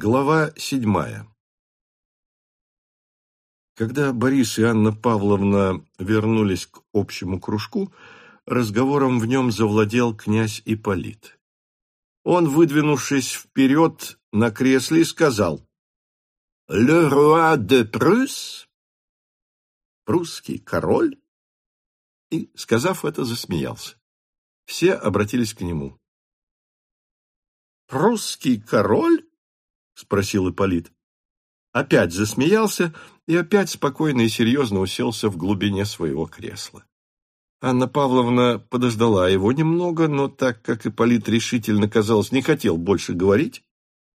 Глава седьмая Когда Борис и Анна Павловна вернулись к общему кружку, разговором в нем завладел князь Ипполит. Он, выдвинувшись вперед на кресле, сказал «Le roi de Prusse?» «Прусский король?» И, сказав это, засмеялся. Все обратились к нему. «Прусский король?» — спросил Ипполит. Опять засмеялся и опять спокойно и серьезно уселся в глубине своего кресла. Анна Павловна подождала его немного, но так как Ипполит решительно, казалось, не хотел больше говорить,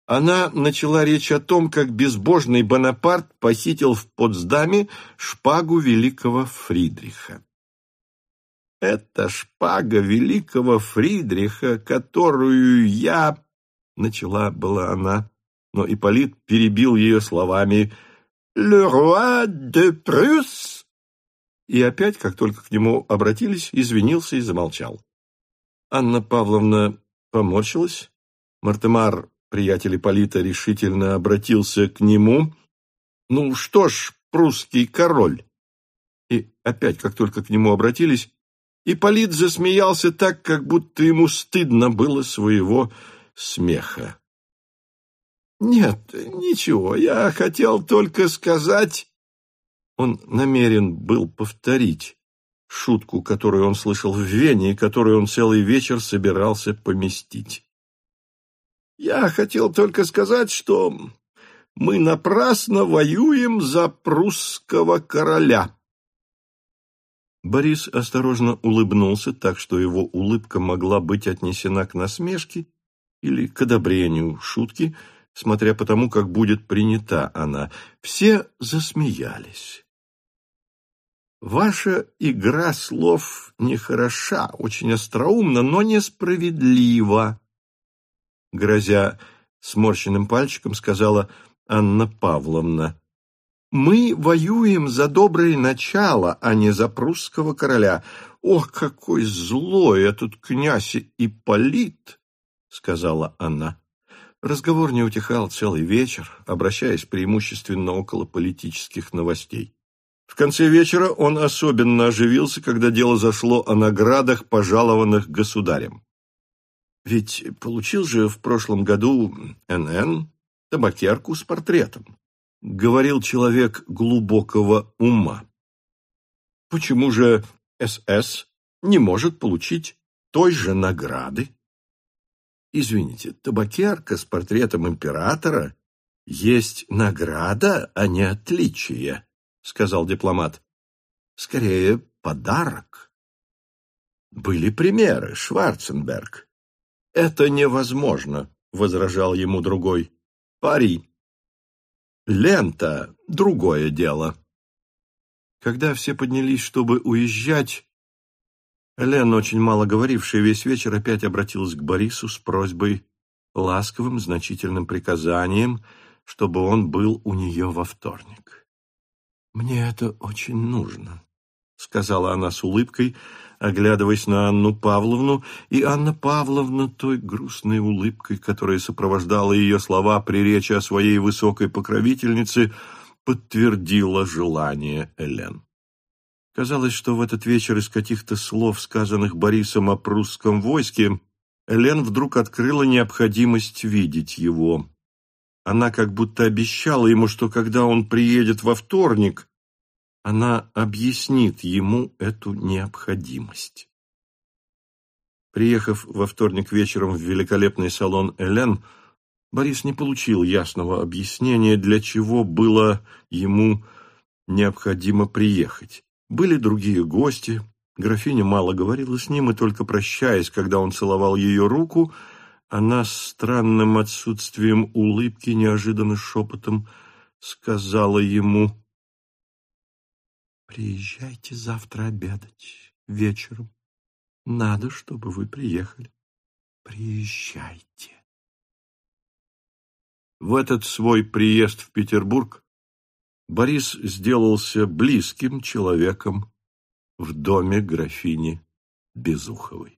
она начала речь о том, как безбожный Бонапарт похитил в Потсдаме шпагу великого Фридриха. «Это шпага великого Фридриха, которую я...» — начала была она, но Ипполит перебил ее словами «Le roi de Prusse» и опять, как только к нему обратились, извинился и замолчал. Анна Павловна поморщилась. Мартемар, приятель Ипполита, решительно обратился к нему. «Ну что ж, прусский король!» И опять, как только к нему обратились, Ипполит засмеялся так, как будто ему стыдно было своего смеха. «Нет, ничего, я хотел только сказать...» Он намерен был повторить шутку, которую он слышал в Вене и которую он целый вечер собирался поместить. «Я хотел только сказать, что мы напрасно воюем за прусского короля». Борис осторожно улыбнулся так, что его улыбка могла быть отнесена к насмешке или к одобрению шутки, смотря по тому, как будет принята она. Все засмеялись. Ваша игра слов нехороша, очень остроумна, но несправедлива, грозя сморщенным пальчиком, сказала Анна Павловна. Мы воюем за доброе начало, а не за прусского короля. Ох, какой злой этот князь Ипполит, сказала она. Разговор не утихал целый вечер, обращаясь преимущественно около политических новостей. В конце вечера он особенно оживился, когда дело зашло о наградах, пожалованных государем. Ведь получил же в прошлом году НН табакерку с портретом, говорил человек глубокого ума. Почему же СС не может получить той же награды? Извините, табакерка с портретом императора есть награда, а не отличие сказал дипломат. Скорее, подарок. Были примеры, Шварценберг. Это невозможно, возражал ему другой. Пари. Лента — другое дело. Когда все поднялись, чтобы уезжать, Лен, очень мало говорившая весь вечер, опять обратилась к Борису с просьбой ласковым, значительным приказанием, чтобы он был у нее во вторник. «Мне это очень нужно», — сказала она с улыбкой, оглядываясь на Анну Павловну, и Анна Павловна той грустной улыбкой, которая сопровождала ее слова при речи о своей высокой покровительнице, подтвердила желание Элен. Казалось, что в этот вечер из каких-то слов, сказанных Борисом о прусском войске, Элен вдруг открыла необходимость видеть его. Она как будто обещала ему, что когда он приедет во вторник, она объяснит ему эту необходимость. Приехав во вторник вечером в великолепный салон Элен, Борис не получил ясного объяснения, для чего было ему необходимо приехать. Были другие гости, графиня мало говорила с ним, и только прощаясь, когда он целовал ее руку, она с странным отсутствием улыбки неожиданно шепотом сказала ему Приезжайте завтра обедать вечером. Надо, чтобы вы приехали. Приезжайте. В этот свой приезд в Петербург Борис сделался близким человеком в доме графини Безуховой.